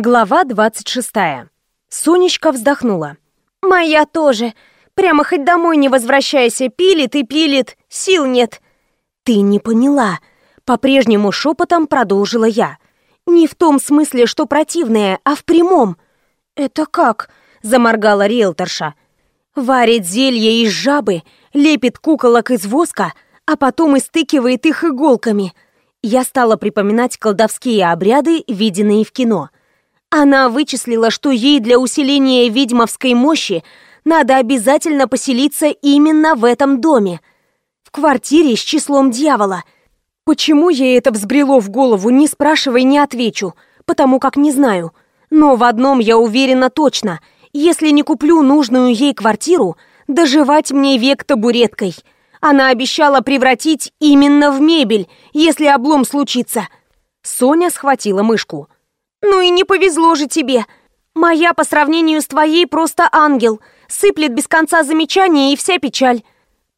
Глава 26. Сонечка вздохнула. «Моя тоже. Прямо хоть домой не возвращайся, пилит и пилит, сил нет». «Ты не поняла», — по-прежнему шепотом продолжила я. «Не в том смысле, что противное, а в прямом». «Это как?» — заморгала риэлторша. «Варит зелье из жабы, лепит куколок из воска, а потом истыкивает их иголками». Я стала припоминать колдовские обряды, виденные в кино — она вычислила, что ей для усиления ведьмовской мощи надо обязательно поселиться именно в этом доме. В квартире с числом дьявола. Почему ей это взбрело в голову, не спрашивай, не отвечу, потому как не знаю. Но в одном я уверена точно. Если не куплю нужную ей квартиру, доживать мне век табуреткой. Она обещала превратить именно в мебель, если облом случится. Соня схватила мышку. «Ну и не повезло же тебе. Моя по сравнению с твоей просто ангел. Сыплет без конца замечания и вся печаль.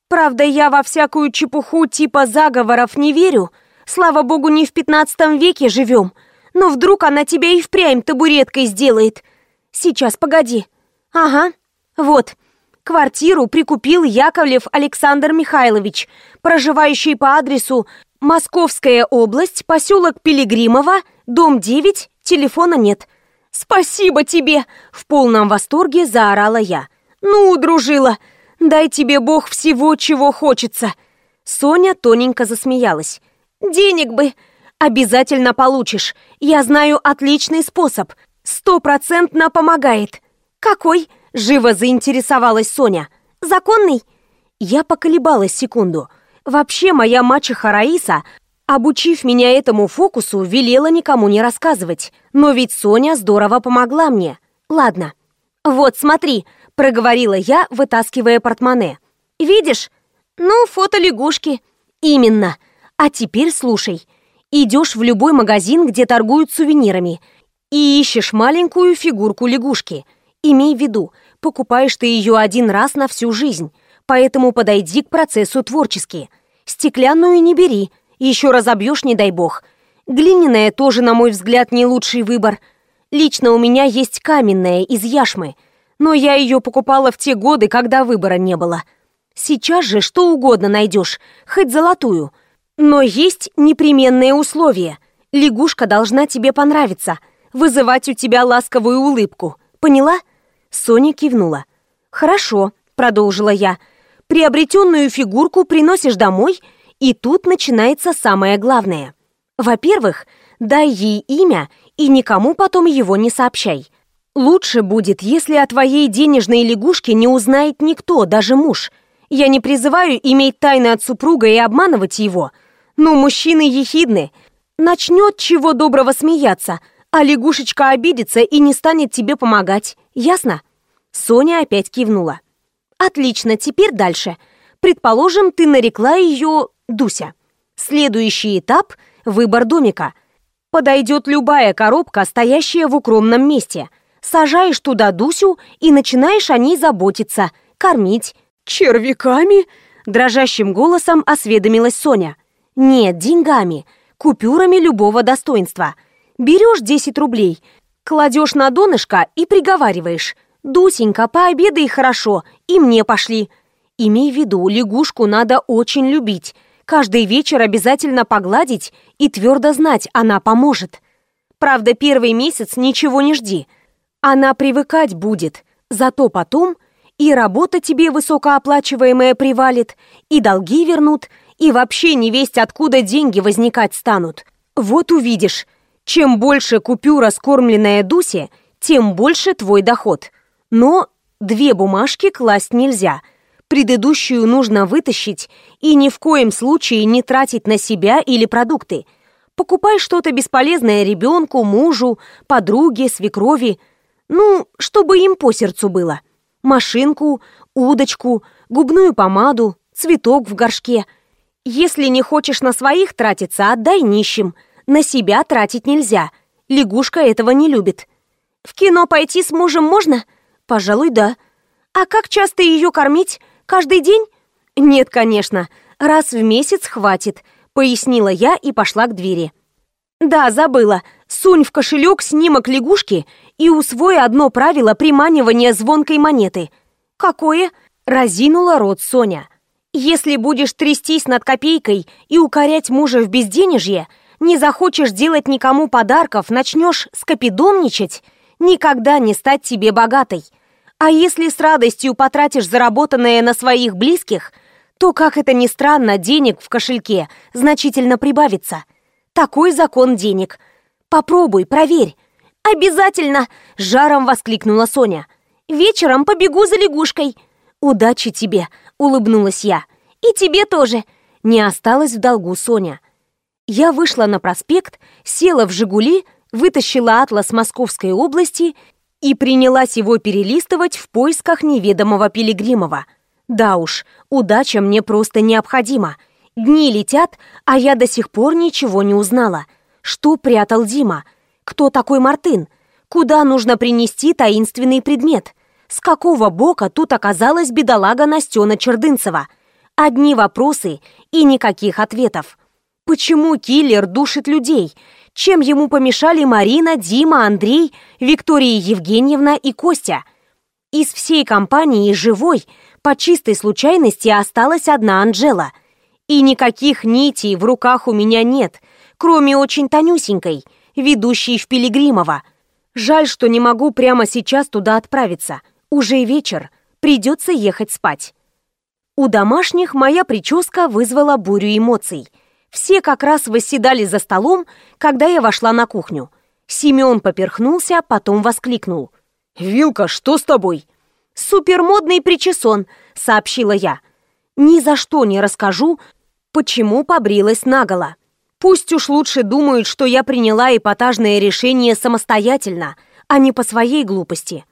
Правда, я во всякую чепуху типа заговоров не верю. Слава богу, не в пятнадцатом веке живем. Но вдруг она тебя и впрямь табуреткой сделает. Сейчас, погоди. Ага, вот». Квартиру прикупил Яковлев Александр Михайлович, проживающий по адресу Московская область, поселок Пилигримово, дом 9, телефона нет. «Спасибо тебе!» — в полном восторге заорала я. «Ну, дружила, дай тебе Бог всего, чего хочется!» Соня тоненько засмеялась. «Денег бы! Обязательно получишь! Я знаю отличный способ! Стопроцентно помогает!» «Какой?» — живо заинтересовалась Соня. «Законный?» Я поколебалась секунду. Вообще, моя мачеха Раиса Обучив меня этому фокусу, велела никому не рассказывать. Но ведь Соня здорово помогла мне. Ладно. Вот, смотри, проговорила я, вытаскивая портмоне. Видишь? Ну, фото лягушки. Именно. А теперь слушай. Идешь в любой магазин, где торгуют сувенирами, и ищешь маленькую фигурку лягушки. Имей в виду, покупаешь ты ее один раз на всю жизнь, поэтому подойди к процессу творчески. Стеклянную не бери, еще разобьешь, не дай бог. Глиняная тоже, на мой взгляд, не лучший выбор. Лично у меня есть каменная из яшмы, но я ее покупала в те годы, когда выбора не было. Сейчас же что угодно найдешь, хоть золотую. Но есть непременные условия. Лягушка должна тебе понравиться, вызывать у тебя ласковую улыбку. Поняла? Соня кивнула. «Хорошо», — продолжила я. «Приобретенную фигурку приносишь домой — и тут начинается самое главное. Во-первых, дай ей имя и никому потом его не сообщай. Лучше будет, если о твоей денежной лягушке не узнает никто, даже муж. Я не призываю иметь тайны от супруга и обманывать его. Но мужчины ехидны. Начнет чего доброго смеяться, а лягушечка обидится и не станет тебе помогать. Ясно? Соня опять кивнула. Отлично, теперь дальше. Предположим, ты нарекла ее Дуся. Следующий этап – выбор домика. Подойдет любая коробка, стоящая в укромном месте. Сажаешь туда Дусю и начинаешь о ней заботиться, кормить. «Червяками?» – дрожащим голосом осведомилась Соня. «Нет, деньгами, купюрами любого достоинства. Берешь 10 рублей, кладешь на донышко и приговариваешь. «Дусенька, пообедай хорошо, и мне пошли». Имей в виду, лягушку надо очень любить – Каждый вечер обязательно погладить и твердо знать, она поможет. Правда, первый месяц ничего не жди. Она привыкать будет, зато потом и работа тебе высокооплачиваемая привалит, и долги вернут, и вообще не весть, откуда деньги возникать станут. Вот увидишь, чем больше купюра, скормленная Дусе, тем больше твой доход. Но две бумажки класть нельзя – Предыдущую нужно вытащить и ни в коем случае не тратить на себя или продукты. Покупай что-то бесполезное ребенку, мужу, подруге, свекрови. Ну, чтобы им по сердцу было. Машинку, удочку, губную помаду, цветок в горшке. Если не хочешь на своих тратиться, отдай нищим. На себя тратить нельзя. Лягушка этого не любит. В кино пойти с мужем можно? Пожалуй, да. А как часто ее кормить? Каждый день? Нет, конечно. Раз в месяц хватит, пояснила я и пошла к двери. Да, забыла. Сунь в кошелек снимок лягушки и усвой одно правило приманивания звонкой монеты. Какое? Разинула рот Соня. Если будешь трястись над копейкой и укорять мужа в безденежье, не захочешь делать никому подарков, начнешь скопидомничать, никогда не стать тебе богатой. А если с радостью потратишь заработанное на своих близких, то, как это ни странно, денег в кошельке значительно прибавится. Такой закон денег. Попробуй, проверь. Обязательно, жаром воскликнула Соня. Вечером побегу за лягушкой. Удачи тебе, улыбнулась я. И тебе тоже. Не осталось в долгу Соня. Я вышла на проспект, села в «Жигули», вытащила атлас Московской области и принялась его перелистывать в поисках неведомого Пилигримова. Да уж, удача мне просто необходима. Дни летят, а я до сих пор ничего не узнала. Что прятал Дима? Кто такой Мартын? Куда нужно принести таинственный предмет? С какого бока тут оказалась бедолага Настена Чердынцева? Одни вопросы и никаких ответов. Почему киллер душит людей? Чем ему помешали Марина, Дима, Андрей, Виктория Евгеньевна и Костя? Из всей компании живой, по чистой случайности, осталась одна Анжела. И никаких нитей в руках у меня нет, кроме очень тонюсенькой, ведущей в Пилигримово. Жаль, что не могу прямо сейчас туда отправиться. Уже вечер, придется ехать спать. У домашних моя прическа вызвала бурю эмоций – все как раз восседали за столом, когда я вошла на кухню. Семен поперхнулся, потом воскликнул. «Вилка, что с тобой?» «Супермодный причесон», — сообщила я. «Ни за что не расскажу, почему побрилась наголо. Пусть уж лучше думают, что я приняла эпатажное решение самостоятельно, а не по своей глупости».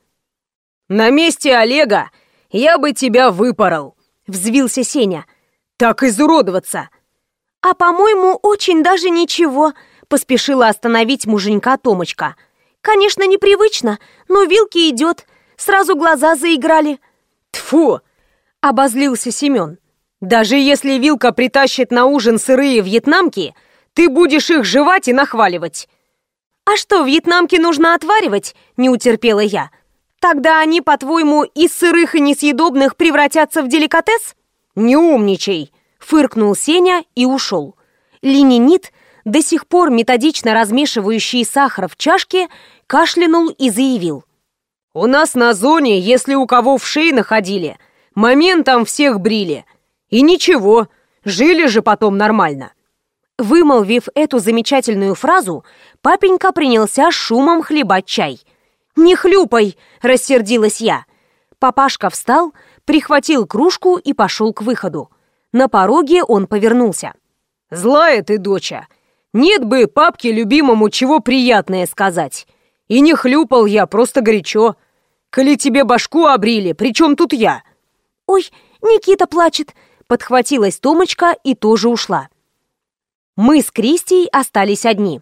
«На месте Олега я бы тебя выпорол», — взвился Сеня. «Так изуродоваться!» «А, по-моему, очень даже ничего», — поспешила остановить муженька Томочка. «Конечно, непривычно, но вилки идет. Сразу глаза заиграли». Тфу! обозлился Семен. «Даже если вилка притащит на ужин сырые вьетнамки, ты будешь их жевать и нахваливать». «А что, вьетнамки нужно отваривать?» — не утерпела я. «Тогда они, по-твоему, из сырых и несъедобных превратятся в деликатес?» «Не умничай!» Фыркнул Сеня и ушел. Ленинит, до сих пор методично размешивающий сахар в чашке, кашлянул и заявил. «У нас на зоне, если у кого в шее находили, моментом всех брили. И ничего, жили же потом нормально». Вымолвив эту замечательную фразу, папенька принялся шумом хлебать чай. «Не хлюпай!» – рассердилась я. Папашка встал, прихватил кружку и пошел к выходу. На пороге он повернулся. «Злая ты, доча! Нет бы папке любимому чего приятное сказать. И не хлюпал я, просто горячо. Коли тебе башку обрили, причем тут я?» «Ой, Никита плачет!» Подхватилась Томочка и тоже ушла. Мы с Кристией остались одни.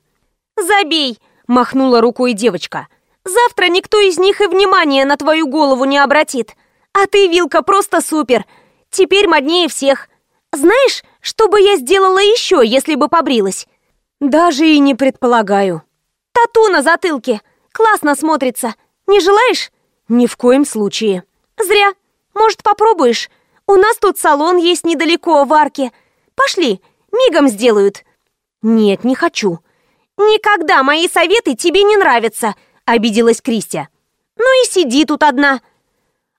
«Забей!» – махнула рукой девочка. «Завтра никто из них и внимания на твою голову не обратит. А ты, Вилка, просто супер! Теперь моднее всех!» Знаешь, что бы я сделала еще, если бы побрилась? Даже и не предполагаю. Тату на затылке. Классно смотрится. Не желаешь? Ни в коем случае. Зря. Может, попробуешь? У нас тут салон есть недалеко, в арке. Пошли, мигом сделают. Нет, не хочу. Никогда мои советы тебе не нравятся, обиделась Кристия. Ну и сиди тут одна.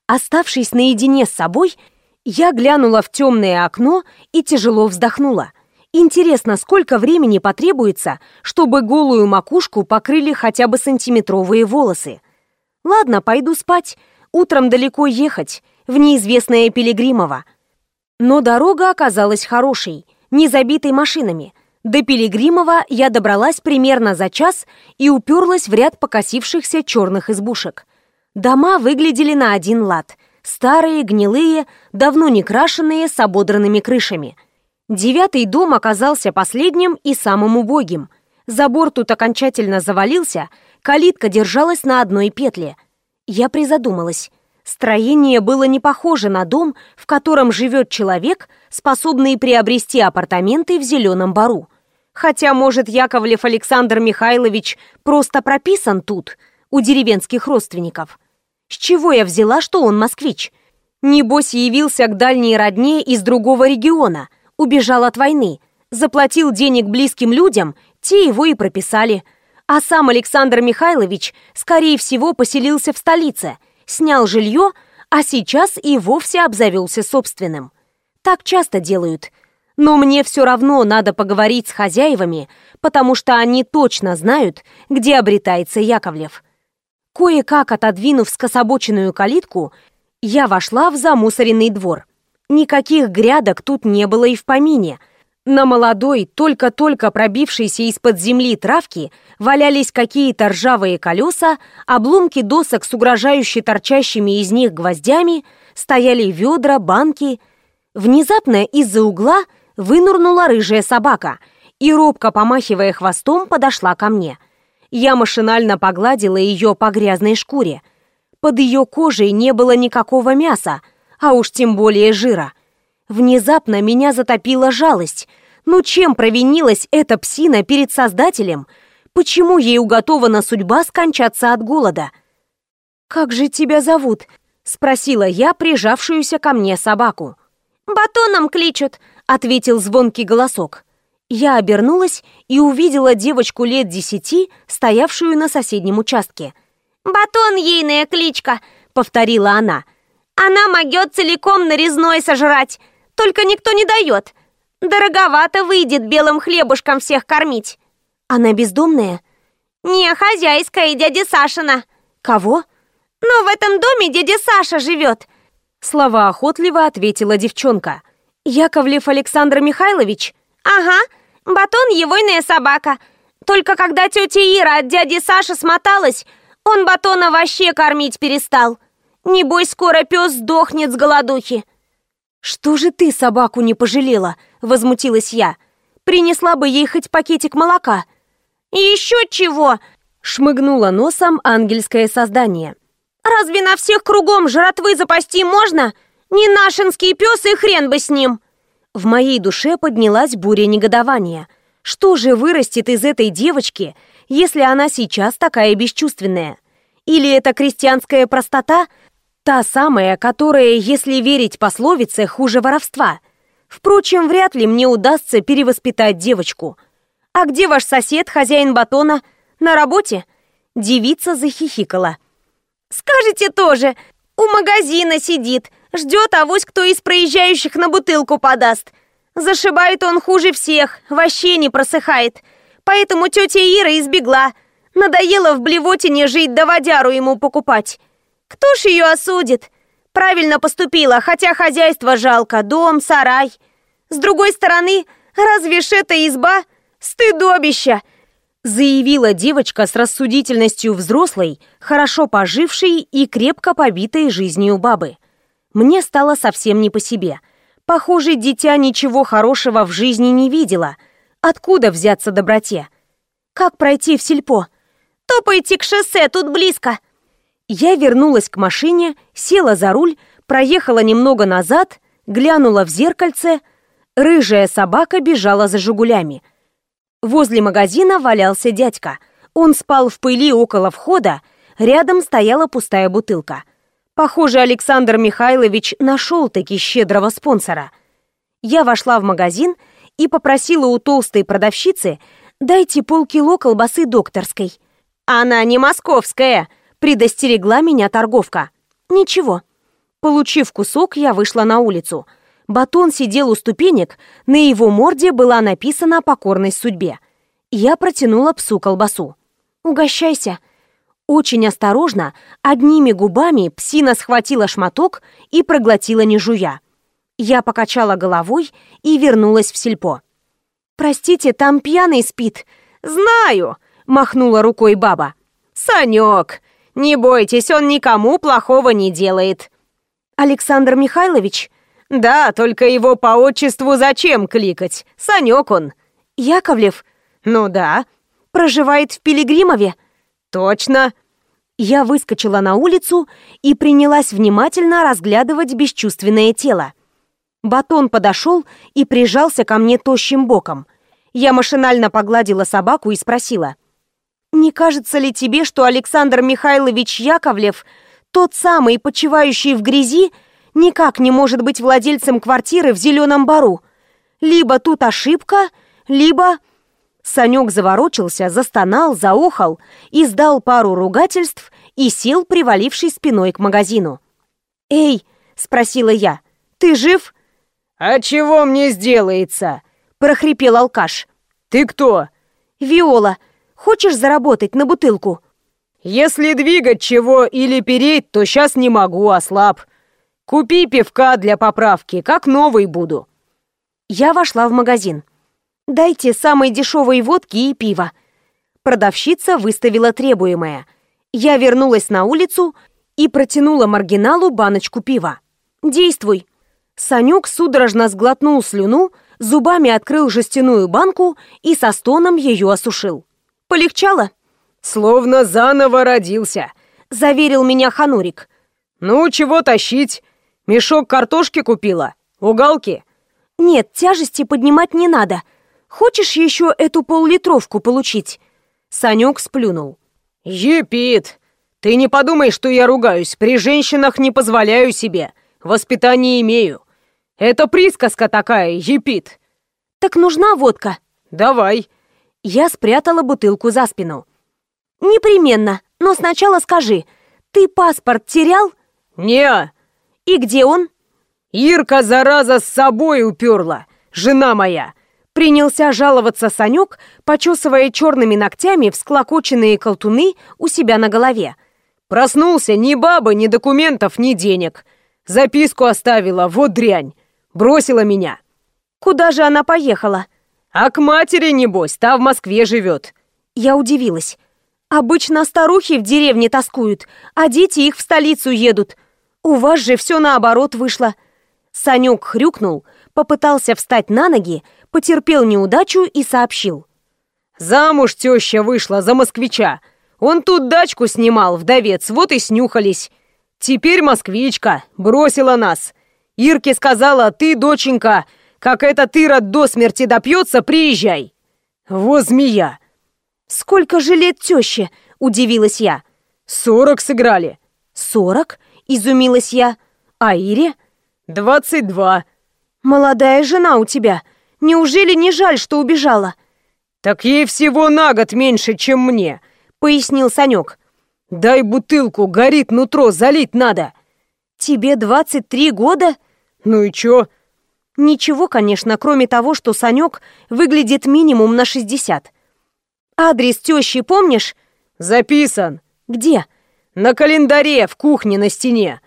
Оставшись наедине с собой, я глянула в темное окно и тяжело вздохнула. Интересно, сколько времени потребуется, чтобы голую макушку покрыли хотя бы сантиметровые волосы? Ладно, пойду спать. Утром далеко ехать, в неизвестное Пилигримово. Но дорога оказалась хорошей, не забитой машинами. До Пилигримова я добралась примерно за час и уперлась в ряд покосившихся черных избушек. Дома выглядели на один лад – Старые, гнилые, давно не крашенные, с ободранными крышами. Девятый дом оказался последним и самым убогим. Забор тут окончательно завалился, калитка держалась на одной петле. Я призадумалась. Строение было не похоже на дом, в котором живет человек, способный приобрести апартаменты в Зеленом Бару. Хотя, может, Яковлев Александр Михайлович просто прописан тут, у деревенских родственников. С чего я взяла, что он москвич? Небось, явился к дальней родне из другого региона, убежал от войны, заплатил денег близким людям, те его и прописали. А сам Александр Михайлович, скорее всего, поселился в столице, снял жилье, а сейчас и вовсе обзавелся собственным. Так часто делают – но мне все равно надо поговорить с хозяевами, потому что они точно знают, где обретается Яковлев. Кое-как отодвинув скособоченную калитку, я вошла в замусоренный двор. Никаких грядок тут не было и в помине. На молодой, только-только пробившейся из-под земли травки валялись какие-то ржавые колеса, обломки досок с угрожающе торчащими из них гвоздями, стояли ведра, банки. Внезапно из-за угла – вынурнула рыжая собака и, робко помахивая хвостом, подошла ко мне. Я машинально погладила ее по грязной шкуре. Под ее кожей не было никакого мяса, а уж тем более жира. Внезапно меня затопила жалость. Ну чем провинилась эта псина перед Создателем? Почему ей уготована судьба скончаться от голода? «Как же тебя зовут?» — спросила я прижавшуюся ко мне собаку. «Батоном кличут», ответил звонкий голосок. Я обернулась и увидела девочку лет десяти, стоявшую на соседнем участке. «Батон ейная кличка», — повторила она. «Она могет целиком нарезной сожрать, только никто не дает. Дороговато выйдет белым хлебушком всех кормить». «Она бездомная?» «Не, хозяйская, дядя Сашина». «Кого?» «Ну, в этом доме дядя Саша живет». Слова охотливо ответила девчонка. Яковлев Александр Михайлович? Ага, батон егойная собака. Только когда тетя Ира от дяди Саши смоталась, он батона вообще кормить перестал. Небось, скоро пес сдохнет с голодухи. Что же ты собаку не пожалела? Возмутилась я. Принесла бы ей хоть пакетик молока. Еще чего? Шмыгнула носом ангельское создание. Разве на всех кругом жратвы запасти можно? Не нашинский пес и хрен бы с ним!» В моей душе поднялась буря негодования. Что же вырастет из этой девочки, если она сейчас такая бесчувственная? Или это крестьянская простота, та самая, которая, если верить пословице, хуже воровства? Впрочем, вряд ли мне удастся перевоспитать девочку. «А где ваш сосед, хозяин батона? На работе?» Девица захихикала. «Скажите тоже, у магазина сидит, Ждет авось кто из проезжающих на бутылку подаст. Зашибает он хуже всех, вообще не просыхает. Поэтому тетя Ира избегла. Надоело в блевотине жить, да водяру ему покупать. Кто ж ее осудит? Правильно поступила, хотя хозяйство жалко, дом, сарай. С другой стороны, разве ж это изба? Стыдобища! Заявила девочка с рассудительностью взрослой, хорошо пожившей и крепко побитой жизнью бабы. Мне стало совсем не по себе. Похоже, дитя ничего хорошего в жизни не видела. Откуда взяться доброте? Как пройти в сельпо? Топайте к шоссе, тут близко. Я вернулась к машине, села за руль, проехала немного назад, глянула в зеркальце. Рыжая собака бежала за «Жигулями». Возле магазина валялся дядька. Он спал в пыли около входа, рядом стояла пустая бутылка. Похоже, Александр Михайлович нашел-таки щедрого спонсора. Я вошла в магазин и попросила у толстой продавщицы «Дайте полкило колбасы докторской». «Она не московская», — предостерегла меня торговка. «Ничего». Получив кусок, я вышла на улицу. Батон сидел у ступенек, на его морде была написана покорность судьбе. Я протянула псу колбасу. «Угощайся», очень осторожно, одними губами псина схватила шматок и проглотила не жуя. Я покачала головой и вернулась в сельпо. «Простите, там пьяный спит». «Знаю», — махнула рукой баба. «Санек, не бойтесь, он никому плохого не делает». «Александр Михайлович?» «Да, только его по отчеству зачем кликать? Санек он». «Яковлев?» «Ну да». «Проживает в Пилигримове?» «Точно!» Я выскочила на улицу и принялась внимательно разглядывать бесчувственное тело. Батон подошел и прижался ко мне тощим боком. Я машинально погладила собаку и спросила. «Не кажется ли тебе, что Александр Михайлович Яковлев, тот самый, почивающий в грязи, никак не может быть владельцем квартиры в Зеленом Бару? Либо тут ошибка, либо...» Санек заворочился, застонал, заохал, издал пару ругательств и сел, привалившись спиной к магазину. «Эй!» — спросила я. «Ты жив?» «А чего мне сделается?» — прохрипел алкаш. «Ты кто?» «Виола. Хочешь заработать на бутылку?» «Если двигать чего или переть, то сейчас не могу, ослаб. Купи пивка для поправки, как новый буду». Я вошла в магазин. «Дайте самой дешевой водки и пива». Продавщица выставила требуемое. Я вернулась на улицу и протянула маргиналу баночку пива. «Действуй». Санек судорожно сглотнул слюну, зубами открыл жестяную банку и со стоном ее осушил. «Полегчало?» «Словно заново родился», — заверил меня Ханурик. «Ну, чего тащить? Мешок картошки купила? Угалки?» «Нет, тяжести поднимать не надо. Хочешь еще эту поллитровку получить?» Санек сплюнул. «Епит! Ты не подумай, что я ругаюсь. При женщинах не позволяю себе. Воспитание имею. Это присказка такая, епит. Так нужна водка? Давай. Я спрятала бутылку за спину. Непременно, но сначала скажи, ты паспорт терял? Не. И где он? Ирка, зараза, с собой уперла. Жена моя. Принялся жаловаться Санек, почесывая черными ногтями всклокоченные колтуны у себя на голове. Проснулся ни бабы, ни документов, ни денег. Записку оставила, вот дрянь. Бросила меня. Куда же она поехала? А к матери, небось, та в Москве живет. Я удивилась. Обычно старухи в деревне тоскуют, а дети их в столицу едут. У вас же все наоборот вышло. Санек хрюкнул, попытался встать на ноги, потерпел неудачу и сообщил. Замуж теща вышла за москвича. Он тут дачку снимал, вдовец, вот и снюхались. Теперь москвичка, бросила нас. Ирке сказала, ты, доченька, как этот Ирод до смерти допьется, приезжай. Во змея. Сколько же лет теще? Удивилась я. Сорок сыграли. Сорок? Изумилась я. А Ире? Двадцать два. Молодая жена у тебя. Неужели не жаль, что убежала? Так ей всего на год меньше, чем мне, пояснил Санек. Дай бутылку, горит нутро, залить надо. Тебе двадцать три года? Ну и чё? Ничего, конечно, кроме того, что Санек выглядит минимум на 60. Адрес тещи помнишь? Записан. Где? На календаре в кухне на стене.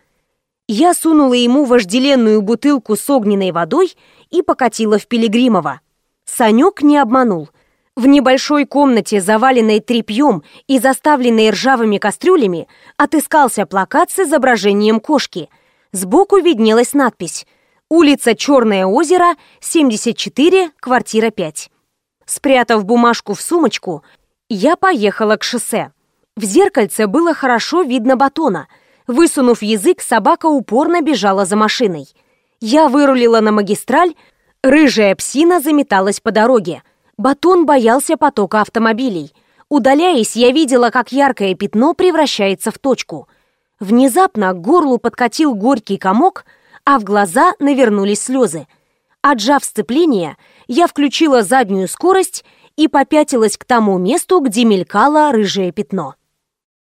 Я сунула ему вожделенную бутылку с огненной водой и покатила в Пилигримово. Санек не обманул. В небольшой комнате, заваленной тряпьем и заставленной ржавыми кастрюлями, отыскался плакат с изображением кошки – Сбоку виднелась надпись «Улица Черное озеро, 74, квартира 5». Спрятав бумажку в сумочку, я поехала к шоссе. В зеркальце было хорошо видно батона. Высунув язык, собака упорно бежала за машиной. Я вырулила на магистраль, рыжая псина заметалась по дороге. Батон боялся потока автомобилей. Удаляясь, я видела, как яркое пятно превращается в точку — Внезапно к горлу подкатил горький комок, а в глаза навернулись слезы. Отжав сцепление, я включила заднюю скорость и попятилась к тому месту, где мелькало рыжее пятно.